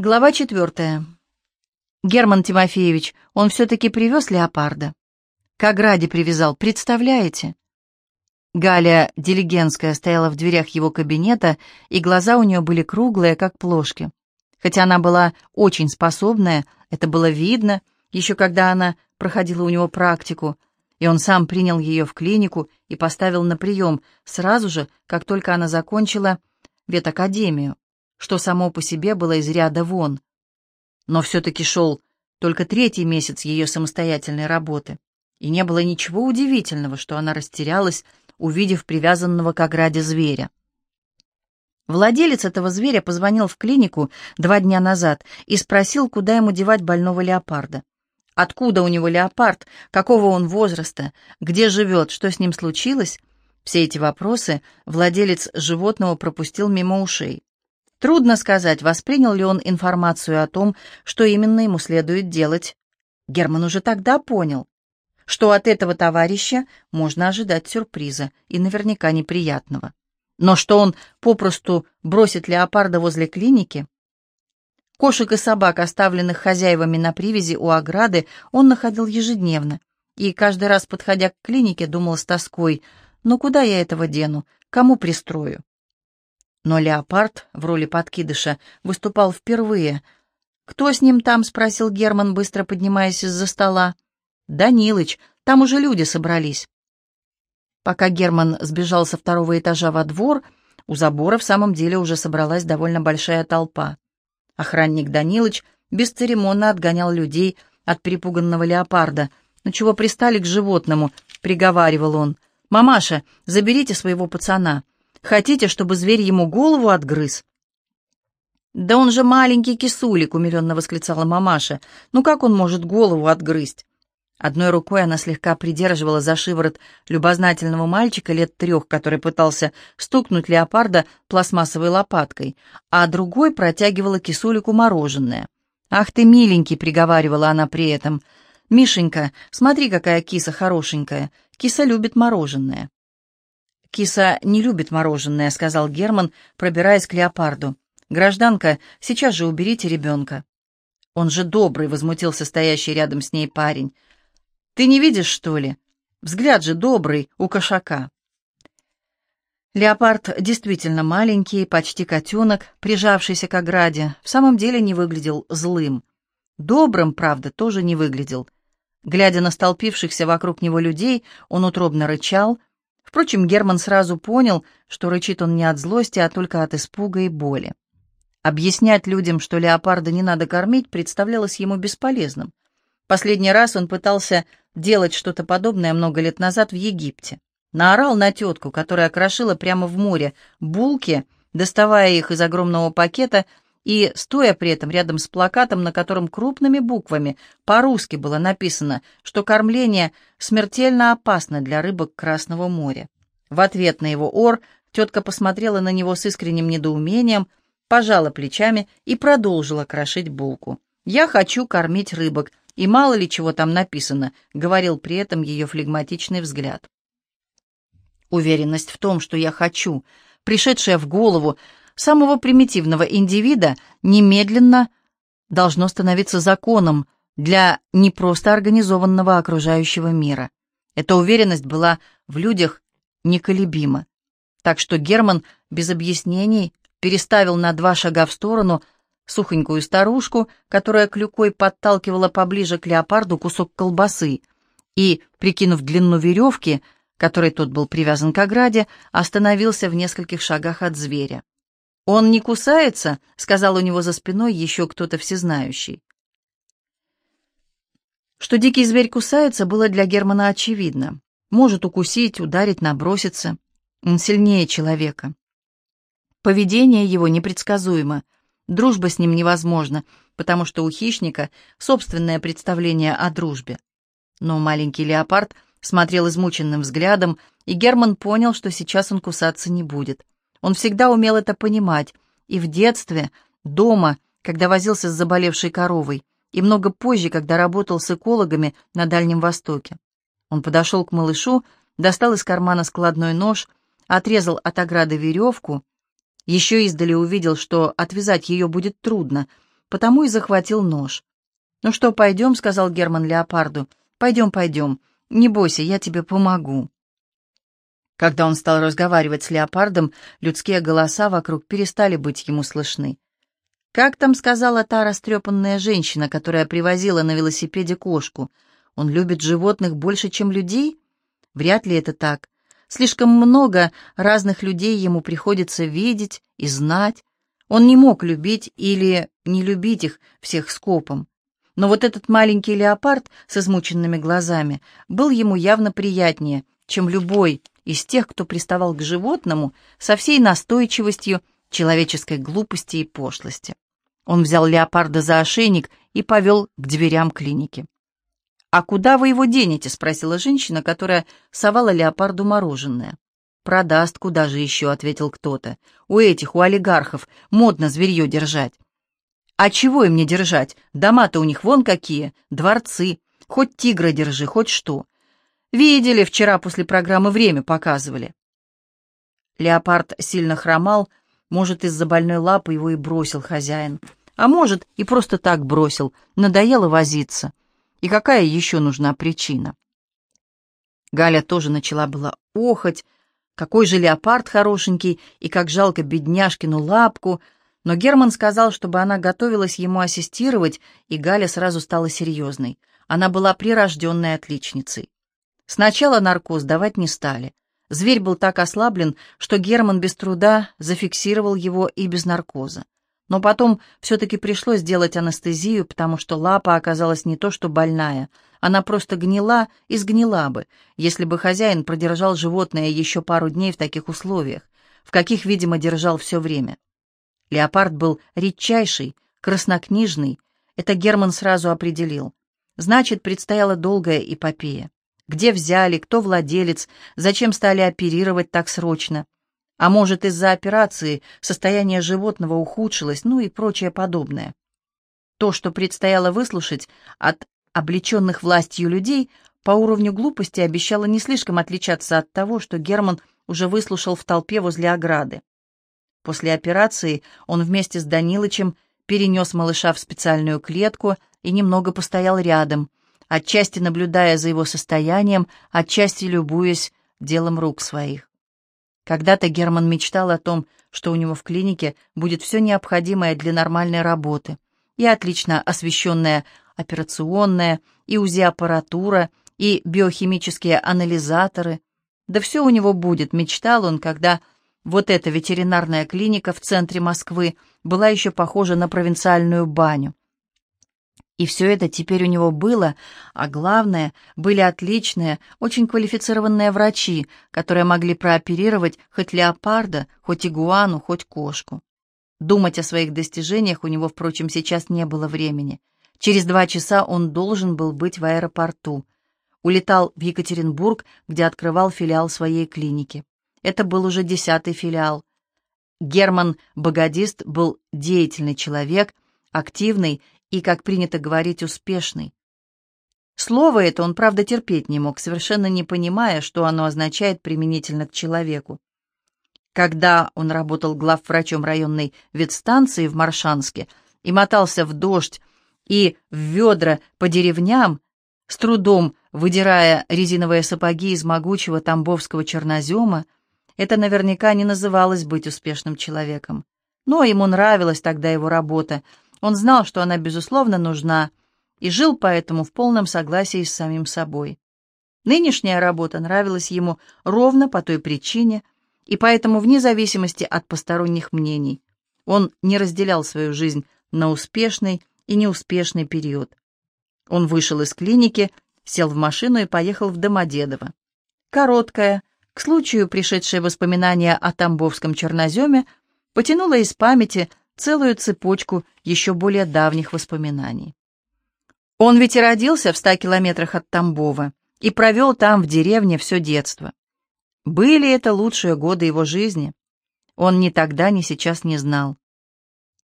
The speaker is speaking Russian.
Глава четвертая. Герман Тимофеевич, он все-таки привез леопарда. К ограде привязал, представляете? Галя Делигенская стояла в дверях его кабинета, и глаза у нее были круглые, как плошки. Хотя она была очень способная, это было видно, еще когда она проходила у него практику, и он сам принял ее в клинику и поставил на прием сразу же, как только она закончила ветакадемию что само по себе было из ряда вон. Но все-таки шел только третий месяц ее самостоятельной работы, и не было ничего удивительного, что она растерялась, увидев привязанного к ограде зверя. Владелец этого зверя позвонил в клинику два дня назад и спросил, куда ему девать больного леопарда. Откуда у него леопард, какого он возраста, где живет, что с ним случилось, все эти вопросы владелец животного пропустил мимо ушей. Трудно сказать, воспринял ли он информацию о том, что именно ему следует делать. Герман уже тогда понял, что от этого товарища можно ожидать сюрприза и наверняка неприятного. Но что он попросту бросит леопарда возле клиники? Кошек и собак, оставленных хозяевами на привязи у ограды, он находил ежедневно. И каждый раз, подходя к клинике, думал с тоской, «Ну куда я этого дену? Кому пристрою?» Но леопард в роли подкидыша выступал впервые. «Кто с ним там?» — спросил Герман, быстро поднимаясь из-за стола. «Данилыч, там уже люди собрались». Пока Герман сбежал со второго этажа во двор, у забора в самом деле уже собралась довольно большая толпа. Охранник Данилыч бесцеремонно отгонял людей от перепуганного леопарда. «Ну чего пристали к животному?» — приговаривал он. «Мамаша, заберите своего пацана. Хотите, чтобы зверь ему голову отгрыз?» «Да он же маленький кисулик», — умиленно восклицала мамаша. «Ну как он может голову отгрызть?» Одной рукой она слегка придерживала за шиворот любознательного мальчика лет трех, который пытался стукнуть леопарда пластмассовой лопаткой, а другой протягивала кисулику мороженое. «Ах ты, миленький!» — приговаривала она при этом. «Мишенька, смотри, какая киса хорошенькая. Киса любит мороженое». «Киса не любит мороженое», — сказал Герман, пробираясь к леопарду. «Гражданка, сейчас же уберите ребенка». «Он же добрый», — возмутился стоящий рядом с ней парень. «Ты не видишь, что ли? Взгляд же добрый у кошака». Леопард действительно маленький, почти котенок, прижавшийся к ограде, в самом деле не выглядел злым. Добрым, правда, тоже не выглядел. Глядя на столпившихся вокруг него людей, он утробно рычал, Впрочем, Герман сразу понял, что рычит он не от злости, а только от испуга и боли. Объяснять людям, что леопарда не надо кормить, представлялось ему бесполезным. Последний раз он пытался делать что-то подобное много лет назад в Египте. Наорал на тетку, которая крошила прямо в море булки, доставая их из огромного пакета и стоя при этом рядом с плакатом, на котором крупными буквами по-русски было написано, что кормление смертельно опасно для рыбок Красного моря. В ответ на его ор тетка посмотрела на него с искренним недоумением, пожала плечами и продолжила крошить булку. «Я хочу кормить рыбок, и мало ли чего там написано», — говорил при этом ее флегматичный взгляд. Уверенность в том, что я хочу, пришедшая в голову самого примитивного индивида немедленно должно становиться законом для не просто организованного окружающего мира. Эта уверенность была в людях неколебима. Так что Герман без объяснений переставил на два шага в сторону сухонькую старушку, которая клюкой подталкивала поближе к леопарду кусок колбасы, и, прикинув длину веревки, которой тот был привязан к ограде, остановился в нескольких шагах от зверя. «Он не кусается?» — сказал у него за спиной еще кто-то всезнающий. Что дикий зверь кусается, было для Германа очевидно. Может укусить, ударить, наброситься. Он сильнее человека. Поведение его непредсказуемо. Дружба с ним невозможна, потому что у хищника собственное представление о дружбе. Но маленький леопард смотрел измученным взглядом, и Герман понял, что сейчас он кусаться не будет. Он всегда умел это понимать, и в детстве, дома, когда возился с заболевшей коровой, и много позже, когда работал с экологами на Дальнем Востоке. Он подошел к малышу, достал из кармана складной нож, отрезал от ограды веревку, еще издали увидел, что отвязать ее будет трудно, потому и захватил нож. «Ну что, пойдем?» — сказал Герман леопарду. «Пойдем, пойдем. Не бойся, я тебе помогу». Когда он стал разговаривать с леопардом, людские голоса вокруг перестали быть ему слышны. «Как там сказала та растрепанная женщина, которая привозила на велосипеде кошку? Он любит животных больше, чем людей? Вряд ли это так. Слишком много разных людей ему приходится видеть и знать. Он не мог любить или не любить их всех скопом. Но вот этот маленький леопард с измученными глазами был ему явно приятнее, чем любой из тех, кто приставал к животному со всей настойчивостью человеческой глупости и пошлости. Он взял леопарда за ошейник и повел к дверям клиники. «А куда вы его денете?» — спросила женщина, которая совала леопарду мороженое. «Продаст, куда же еще?» — ответил кто-то. «У этих, у олигархов, модно зверье держать». «А чего им не держать? Дома-то у них вон какие, дворцы. Хоть тигра держи, хоть что. Видели, вчера после программы «Время» показывали». Леопард сильно хромал, может, из-за больной лапы его и бросил хозяин. А может, и просто так бросил, надоело возиться. И какая еще нужна причина? Галя тоже начала была охоть, какой же леопард хорошенький, и как жалко бедняжкину лапку, но Герман сказал, чтобы она готовилась ему ассистировать, и Галя сразу стала серьезной. Она была прирожденной отличницей. Сначала наркоз давать не стали. Зверь был так ослаблен, что Герман без труда зафиксировал его и без наркоза. Но потом все-таки пришлось сделать анестезию, потому что лапа оказалась не то что больная, она просто гнила и сгнила бы, если бы хозяин продержал животное еще пару дней в таких условиях, в каких, видимо, держал все время. Леопард был редчайший, краснокнижный, это Герман сразу определил. Значит, предстояла долгая эпопея. Где взяли, кто владелец, зачем стали оперировать так срочно — а может, из-за операции состояние животного ухудшилось, ну и прочее подобное. То, что предстояло выслушать от облеченных властью людей, по уровню глупости обещало не слишком отличаться от того, что Герман уже выслушал в толпе возле ограды. После операции он вместе с Данилычем перенес малыша в специальную клетку и немного постоял рядом, отчасти наблюдая за его состоянием, отчасти любуясь делом рук своих. Когда-то Герман мечтал о том, что у него в клинике будет все необходимое для нормальной работы. И отлично освещенная операционная, и УЗИ-аппаратура, и биохимические анализаторы. Да все у него будет, мечтал он, когда вот эта ветеринарная клиника в центре Москвы была еще похожа на провинциальную баню. И все это теперь у него было, а главное, были отличные, очень квалифицированные врачи, которые могли прооперировать хоть леопарда, хоть игуану, хоть кошку. Думать о своих достижениях у него, впрочем, сейчас не было времени. Через два часа он должен был быть в аэропорту. Улетал в Екатеринбург, где открывал филиал своей клиники. Это был уже десятый филиал. Герман Богодист был деятельный человек, активный и, как принято говорить, успешный. Слово это он, правда, терпеть не мог, совершенно не понимая, что оно означает применительно к человеку. Когда он работал главврачом районной ветстанции в Маршанске и мотался в дождь и в ведра по деревням, с трудом выдирая резиновые сапоги из могучего тамбовского чернозема, это наверняка не называлось быть успешным человеком. Но ему нравилась тогда его работа — он знал, что она, безусловно, нужна, и жил поэтому в полном согласии с самим собой. Нынешняя работа нравилась ему ровно по той причине, и поэтому вне зависимости от посторонних мнений. Он не разделял свою жизнь на успешный и неуспешный период. Он вышел из клиники, сел в машину и поехал в Домодедово. Короткое, к случаю пришедшее воспоминание о Тамбовском черноземе, потянуло из памяти целую цепочку еще более давних воспоминаний. Он ведь и родился в ста километрах от Тамбова и провел там, в деревне, все детство. Были это лучшие годы его жизни? Он ни тогда, ни сейчас не знал.